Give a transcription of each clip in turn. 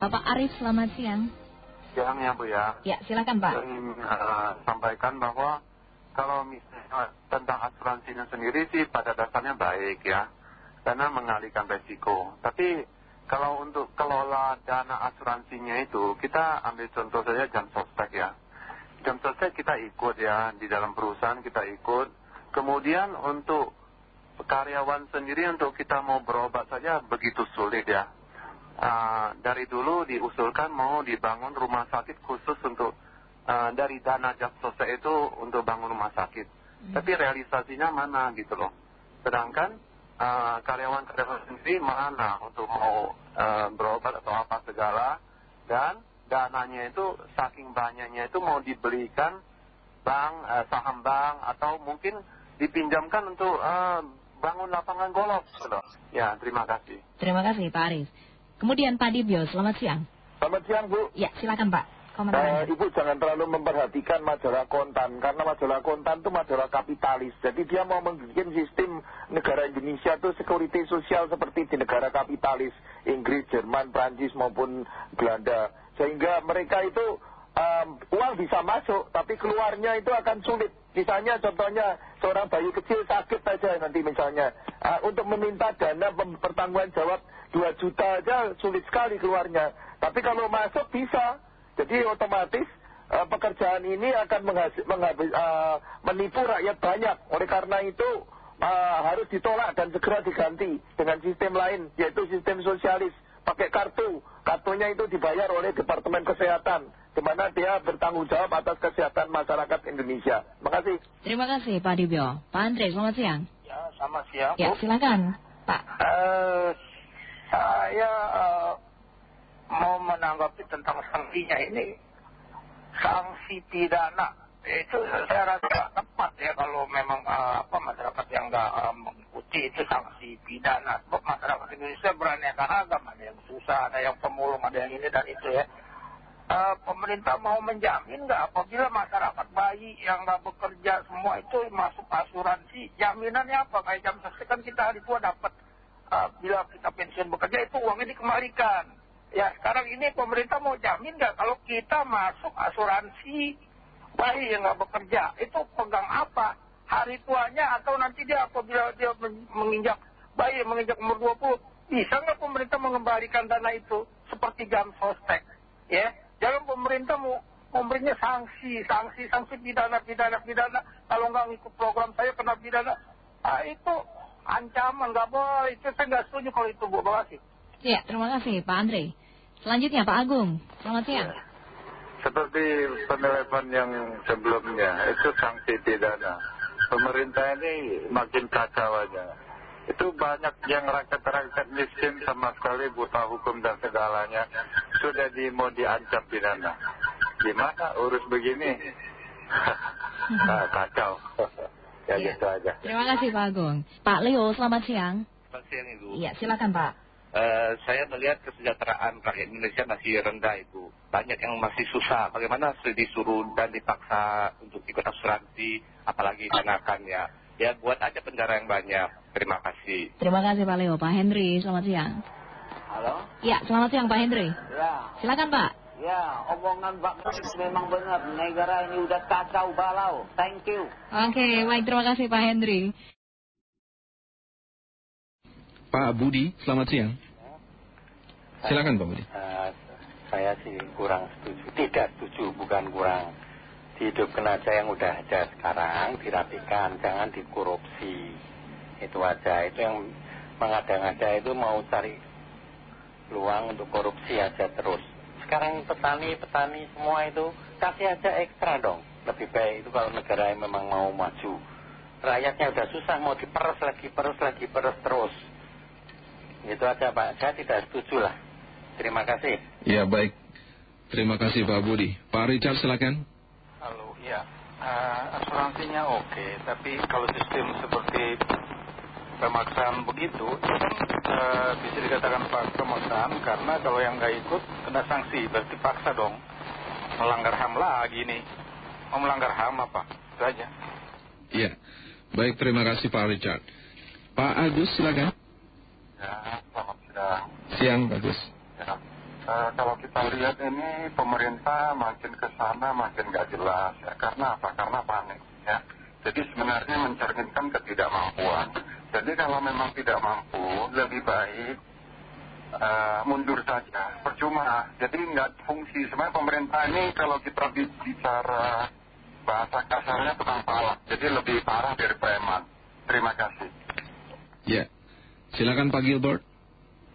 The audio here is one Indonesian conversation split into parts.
Bapak Arif, selamat siang. Siang ya Bu ya. Ya, silakan Pak. Saya ingin uh, sampaikan bahwa kalau misalnya tentang asuransinya sendiri sih pada dasarnya baik ya. Karena mengalihkan resiko. Tapi kalau untuk kelola dana asuransinya itu, kita ambil contoh saja jam sostek ya. Jam sostek kita ikut ya, di dalam perusahaan kita ikut. Kemudian untuk karyawan sendiri untuk kita mau berobat saja begitu sulit ya. Uh, dari dulu diusulkan mau dibangun rumah sakit khusus untuk uh, dari dana jam sostek itu untuk bangun rumah sakit. Hmm. Tapi realisasinya mana gitu loh. Sedangkan uh, karyawan-karyawan sendiri mana untuk mau uh, berobat atau apa segala. Dan dananya itu saking banyaknya itu mau dibelikan bank, uh, saham bank atau mungkin dipinjamkan untuk uh, bangun lapangan golf gitu loh. Ya, terima kasih. Terima kasih Pak Arif. Kemudian Pak Dibyo, selamat siang. Selamat siang Bu. Ya, silakan Pak. Eh, Komentarnya. Ibu jangan terlalu memperhatikan majalah kontan karena majalah kontan itu majalah kapitalis. Jadi dia mau membuat sistem negara Indonesia itu security sosial seperti di negara kapitalis Inggris, Jerman, Prancis maupun Belanda. Sehingga mereka itu em, uang bisa masuk tapi keluarnya itu akan sulit. Misalnya contohnya seorang bayi kecil sakit saja nanti misalnya Ah, untuk meminta dana pertanggungan jawab 2 juta aja sulit sekali keluarnya. Tapi kalau masuk bisa. Jadi otomatis eh, pekerjaan ini akan menghasil, menghabis, eh, menipu rakyat banyak. Oleh karena itu eh, harus ditolak dan segera diganti dengan sistem lain yaitu sistem sosialis. Pakai kartu. Kartunya itu dibayar oleh Departemen Kesehatan. Di mana dia bertanggung jawab atas kesehatan masyarakat Indonesia. Terima kasih. Terima kasih Pak Dibyo. Pak Andre, selamat siang. Ya, sama siang. Ya, silakan Pak. Eh, saya eh, mau menanggapi tentang sanksinya ini. Sanksi pidana itu saya rasa tepat ya kalau memang eh, apa masyarakat yang nggak mengikuti itu sanksi pidana. Sebab masyarakat Indonesia beraneka ragam, ada yang susah, ada yang pemulung, ada yang ini dan itu ya. Eh, pemerintah mau menjamin nggak? Apabila masyarakat bayi yang nggak bekerja semua itu masuk asuransi jaminannya apa? Kayak jam sostek kan kita hari tua dapat. Eh, bila kita pensiun bekerja itu uangnya dikembalikan. Ya sekarang ini pemerintah mau jamin nggak? Kalau kita masuk asuransi bayi yang nggak bekerja itu pegang apa hari tuanya atau nanti dia apabila dia men- menginjak bayi menginjak umur 20 bisa nggak pemerintah mengembalikan dana itu seperti jam sostek ya? Jangan pemerintah mau memberinya sanksi sanksi sanksi pidana pidana pidana. Kalau nggak ngikut program saya kena pidana. Ah, itu ancaman nggak boleh. Itu saya nggak setuju kalau itu bu. Terima kasih. Ya, terima kasih Pak Andre. Selanjutnya Pak Agung, selamat siang. Seperti penelpon yang sebelumnya, itu sanksi pidana. Pemerintah ini makin kacau aja. Itu banyak yang rakyat-rakyat miskin sama sekali buta hukum dan segalanya. Sudah di, mau diancam pidana. Gimana urus begini? nah, kacau. ya Iya. gitu aja. Terima kasih Pak Agung. Pak Leo, selamat siang. Selamat siang Ibu. Ya, silakan Pak. Eh, saya melihat kesejahteraan rakyat Indonesia masih rendah Ibu. Banyak yang masih susah. Bagaimana sudah disuruh dan dipaksa untuk ikut asuransi, apalagi danakan ya. Ya buat aja penjara yang banyak. Terima kasih. Terima kasih Pak Leo. Pak Henry, selamat siang. Halo? Ya, selamat siang Pak Henry. Ya, Silakan Pak. ya, omongan Pak Menteri memang benar. Negara ini udah kacau balau. Thank you. Oke, baik terima kasih Pak Henry. Pak Budi, selamat siang. Silakan Pak Budi. Eh, saya sih kurang setuju, tidak setuju, bukan kurang. Dihidupkan aja yang udah ada sekarang, dirapikan, jangan dikorupsi. Itu aja, itu yang mengada-ngada itu mau cari peluang untuk korupsi aja terus. Sekarang petani-petani semua itu kasih aja ekstra dong. Lebih baik itu kalau negara yang memang mau maju. Rakyatnya udah susah, mau diperes lagi, peres lagi, peres terus. Itu aja Pak, saya tidak setuju lah. Terima kasih. Ya baik. Terima kasih Pak Budi. Pak Richard silakan. Halo, ya. Eh, asuransinya oke, tapi kalau sistem seperti pemaksaan begitu, itu kan eh, bisa dikatakan pemaksaan karena kalau yang nggak ikut kena sanksi, berarti paksa dong. Melanggar HAM lagi nih. Mau melanggar HAM apa? Itu aja. Ya. Baik, terima kasih Pak Richard. Pak Agus silakan. Ya, selamat siang. Siang Pak Agus. Ya, kalau kita lihat ini pemerintah makin ke sana makin nggak jelas ya. Karena apa? Karena panik ya. Jadi sebenarnya mencerminkan ketidakmampuan. Jadi kalau memang tidak mampu, lebih baik eh, mundur saja. Percuma. Jadi nggak fungsi. Sebenarnya pemerintah ini kalau kita bicara bahasa kasarnya tukang palak. Jadi lebih parah dari preman. Terima kasih. Ya. Silakan Pak Gilbert.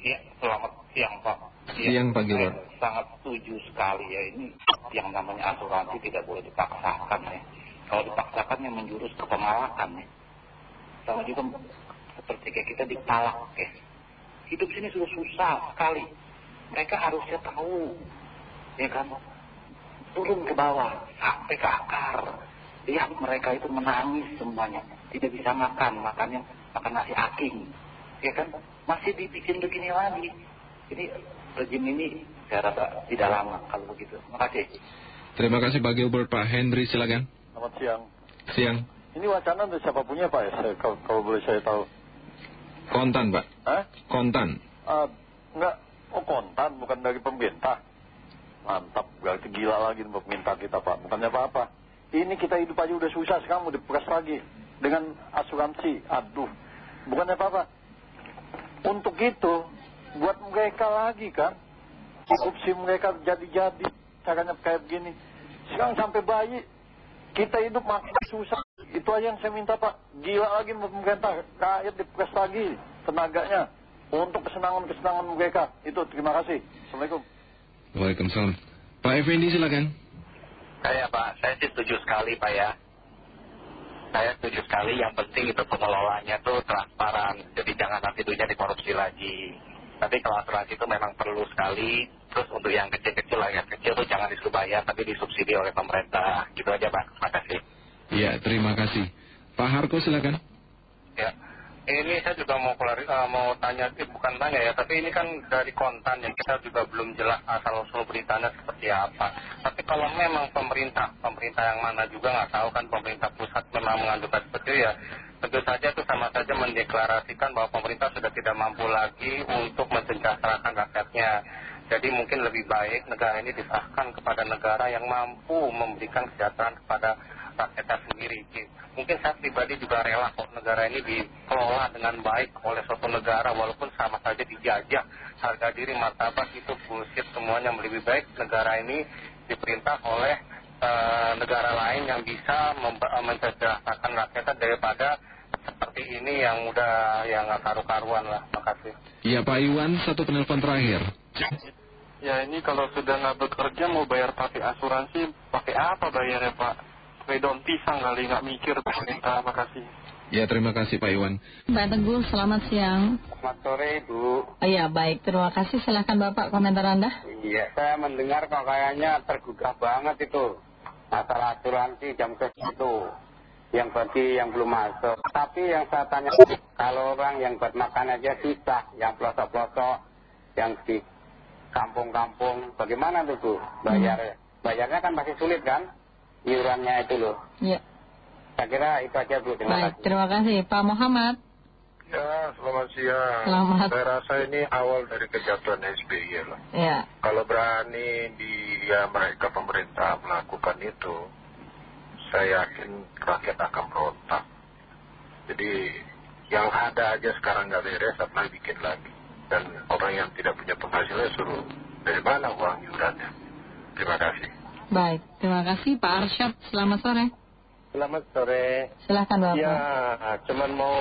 Ya, selamat siang Pak. Ya, Siang, Pak Gilbert. saya Sangat setuju sekali ya ini yang namanya asuransi tidak boleh dipaksakan ya. Kalau dipaksakan yang menjurus ke pemalakan ya. Sama juga seperti kayak kita dipalak ya. Hidup sini sudah susah sekali. Mereka harusnya tahu ya kan turun ke bawah sampai ke akar. Lihat mereka itu menangis semuanya. Tidak bisa makan, makannya makan nasi aking. Ya kan? Masih dibikin begini lagi. Jadi rezim ini saya rasa tidak lama kalau begitu. Terima kasih. Terima kasih Pak Gilbert. Pak Henry silakan. Selamat siang. Siang. Ini wacana dari siapa punya Pak ya? Saya- kalau, kalau boleh saya tahu. Kontan Pak. Hah? Kontan. Ah, enggak, oh kontan, bukan dari pemerintah. Mantap, berarti gila lagi nih pemerintah kita Pak. Bukannya apa-apa. Ini kita hidup aja udah susah, sekarang mau diperas lagi. Dengan asuransi, aduh. Bukannya apa-apa. Untuk itu, buat mereka lagi kan. Korupsi mereka jadi-jadi. Caranya kayak begini. Sekarang sampai bayi, kita hidup makin susah. Itu aja yang saya minta Pak. Gila lagi pemerintah. Rakyat diperas lagi tenaganya. Untuk kesenangan-kesenangan mereka. Itu terima kasih. Assalamualaikum. Waalaikumsalam. Pak Effendi silakan. Saya Pak, saya sih setuju sekali Pak ya. Saya setuju sekali, yang penting itu pengelolanya tuh transparan. Jadi jangan nanti duitnya dikorupsi lagi. Tapi kalau asuransi itu memang perlu sekali. Terus untuk yang kecil-kecil, yang kecil tuh jangan disuruh bayar, tapi disubsidi oleh pemerintah. Gitu aja Pak, terima kasih. Ya, terima kasih. Pak Harko silakan. Ya, ini saya juga mau eh, mau tanya, eh, bukan tanya ya, tapi ini kan dari kontan yang kita juga belum jelas asal usul beritanya seperti apa. Tapi kalau memang pemerintah, pemerintah yang mana juga nggak tahu kan pemerintah pusat memang mengajukan seperti itu ya, tentu saja itu sama saja mendeklarasikan bahwa pemerintah sudah tidak mampu lagi untuk mensejahterakan rakyatnya. Jadi mungkin lebih baik negara ini diserahkan kepada negara yang mampu memberikan kesejahteraan kepada rakyatnya sendiri. Mungkin saya pribadi juga rela kok negara ini dikelola dengan baik oleh suatu negara walaupun sama saja dijajah harga diri martabat itu bullshit semuanya lebih baik negara ini diperintah oleh eh, negara lain yang bisa memba- mensejahterakan rakyatnya daripada seperti ini yang udah yang nggak karu-karuan lah. Makasih. Ya, Pak Iwan, satu penelpon terakhir. Ya ini kalau sudah nggak bekerja mau bayar pakai asuransi, pakai apa bayarnya Pak? Pakai daun pisang kali nggak mikir pemerintah, makasih. Ya, terima kasih Pak Iwan. Mbak Teguh, selamat siang. Selamat sore, Bu. Oh iya, baik. Terima kasih. Silahkan Bapak komentar Anda. Iya, saya mendengar kok kayaknya tergugah banget itu. Masalah asuransi jam kerja itu. Yang bagi yang belum masuk. Tapi yang saya tanya, kalau orang yang buat makan aja susah. Yang pelosok-pelosok, yang di kampung-kampung, bagaimana tuh, Bu? Bayar, bayarnya kan masih sulit kan? Iurannya itu loh. Ya, Saya kira itu aja, Bu. Terima baik. kasih. Terima kasih. Pak Muhammad. Ya, selamat siang. Selamat. Saya rasa ini awal dari kejatuhan SBY lah. Ya, Kalau berani dia mereka pemerintah melakukan itu, saya yakin rakyat akan berontak. Jadi yang ada aja sekarang nggak beres, apalagi bikin lagi. Dan orang yang tidak punya penghasilan suruh dari mana uang iurannya. Terima kasih. Baik. Terima kasih Pak Arsyad. Selamat sore. Selamat sore. Silahkan Bapak. Ya, cuman mau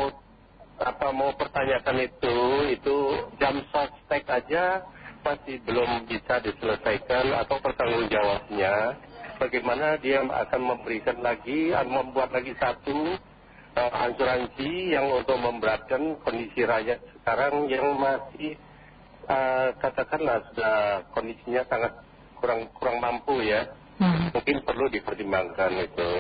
apa mau pertanyakan itu, itu jam sostek aja masih belum bisa diselesaikan atau pertanggung jawabnya. Bagaimana dia akan memberikan lagi, membuat lagi satu eh, asuransi yang untuk memberatkan kondisi rakyat sekarang yang masih eh, katakanlah sudah kondisinya sangat kurang kurang mampu ya. Hmm, Mungkin perlu dipertimbangkan itu.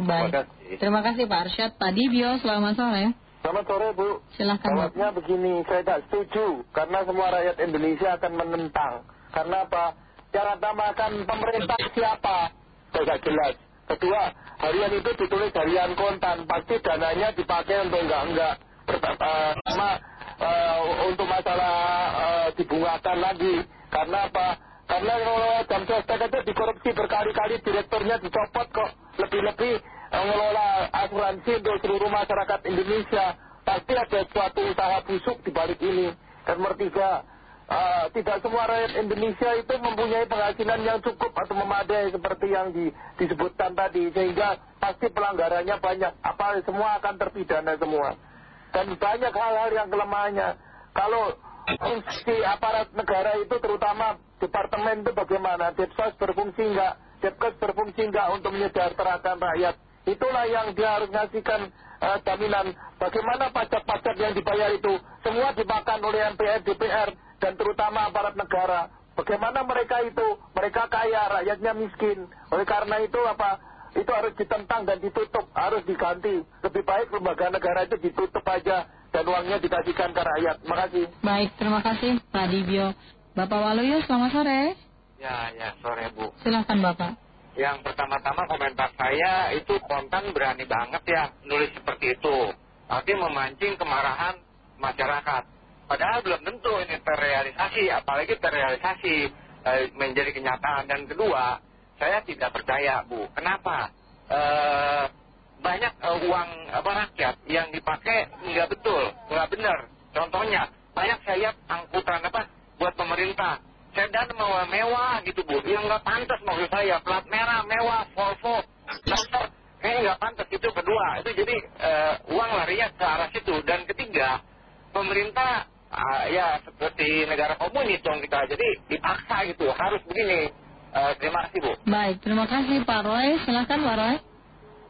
baik. kasih. Terima kasih Pak Arsyad. Pak Dibio, selamat sore. Selamat sore Bu. Silahkan. Jawabnya begini, saya tak setuju karena semua rakyat Indonesia akan menentang. Karena apa? Yang utamakan pemerintah siapa? Tidak jelas. Kedua, harian itu ditulis harian kontan, pasti dananya dipakai untuk enggak-enggak. Pertama, eh, untuk masalah eh, dibungakan lagi. Karena apa? Karena kalau jam sostek aja dikorupsi berkali-kali direkturnya dicopot kok. Lebih-lebih eh, ngelola asuransi untuk seluruh masyarakat Indonesia. Pasti ada suatu usaha busuk di balik ini. Dan nomor tiga, eh, tidak semua rakyat Indonesia itu mempunyai penghasilan yang cukup atau memadai seperti yang di- disebutkan tadi. Sehingga pasti pelanggarannya banyak. Apa semua akan terpidana semua. Dan banyak hal-hal yang kelemahannya. Kalau fungsi aparat negara itu terutama departemen itu bagaimana? Depsos berfungsi enggak? Depkes berfungsi enggak untuk menyejahterakan rakyat? Itulah yang dia harus ngasihkan eh, jaminan. Bagaimana pajak-pajak yang dibayar itu semua dimakan oleh MPR, DPR, dan terutama aparat negara. Bagaimana mereka itu? Mereka kaya, rakyatnya miskin. Oleh karena itu apa? Itu harus ditentang dan ditutup, harus diganti. Lebih baik lembaga negara itu ditutup aja dan uangnya dikasihkan ke rakyat. Terima kasih. Baik, terima kasih Pak Dibio. Bapak Waluyo, selamat sore. Ya, ya, sore Bu. Silahkan Bapak. Yang pertama-tama komentar saya itu konten berani banget ya nulis seperti itu. Tapi memancing kemarahan masyarakat. Padahal belum tentu ini terrealisasi, apalagi terrealisasi eh, menjadi kenyataan. Dan kedua, saya tidak percaya Bu. Kenapa? Eh, banyak eh, uang rakyat yang dipakai nggak betul, nggak benar. Contohnya, banyak saya angkutan apa buat pemerintah. Sedan mewah mewah gitu bu. Yang nggak pantas maksud saya. Plat merah mewah Volvo motor kayaknya nggak pantas itu kedua. Itu jadi eh, uang larinya ke arah situ. Dan ketiga pemerintah ah, ya seperti negara komunis dong kita. Jadi dipaksa gitu. Harus begini. Eh, terima kasih bu. Baik, terima kasih Pak Roy. Silahkan Pak Roy.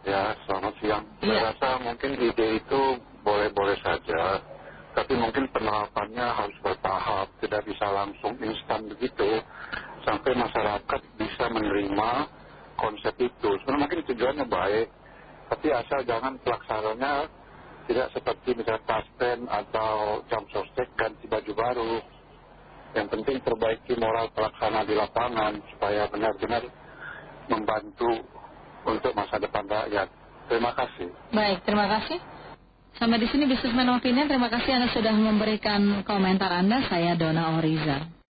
Ya, selamat siang. Iya. Saya rasa mungkin ide itu boleh-boleh saja, tapi mungkin penerapannya harus bertahap, tidak bisa langsung instan begitu, sampai masyarakat bisa menerima konsep itu. Sebenarnya mungkin tujuannya baik, tapi asal jangan pelaksananya tidak seperti misalnya taspen atau jam sostek ganti baju baru. Yang penting perbaiki moral pelaksana di lapangan supaya benar-benar membantu untuk masa depan rakyat. Terima kasih. Baik, terima kasih. Sampai di sini Businessman Opinion. Terima kasih Anda sudah memberikan komentar Anda. Saya Dona Oriza.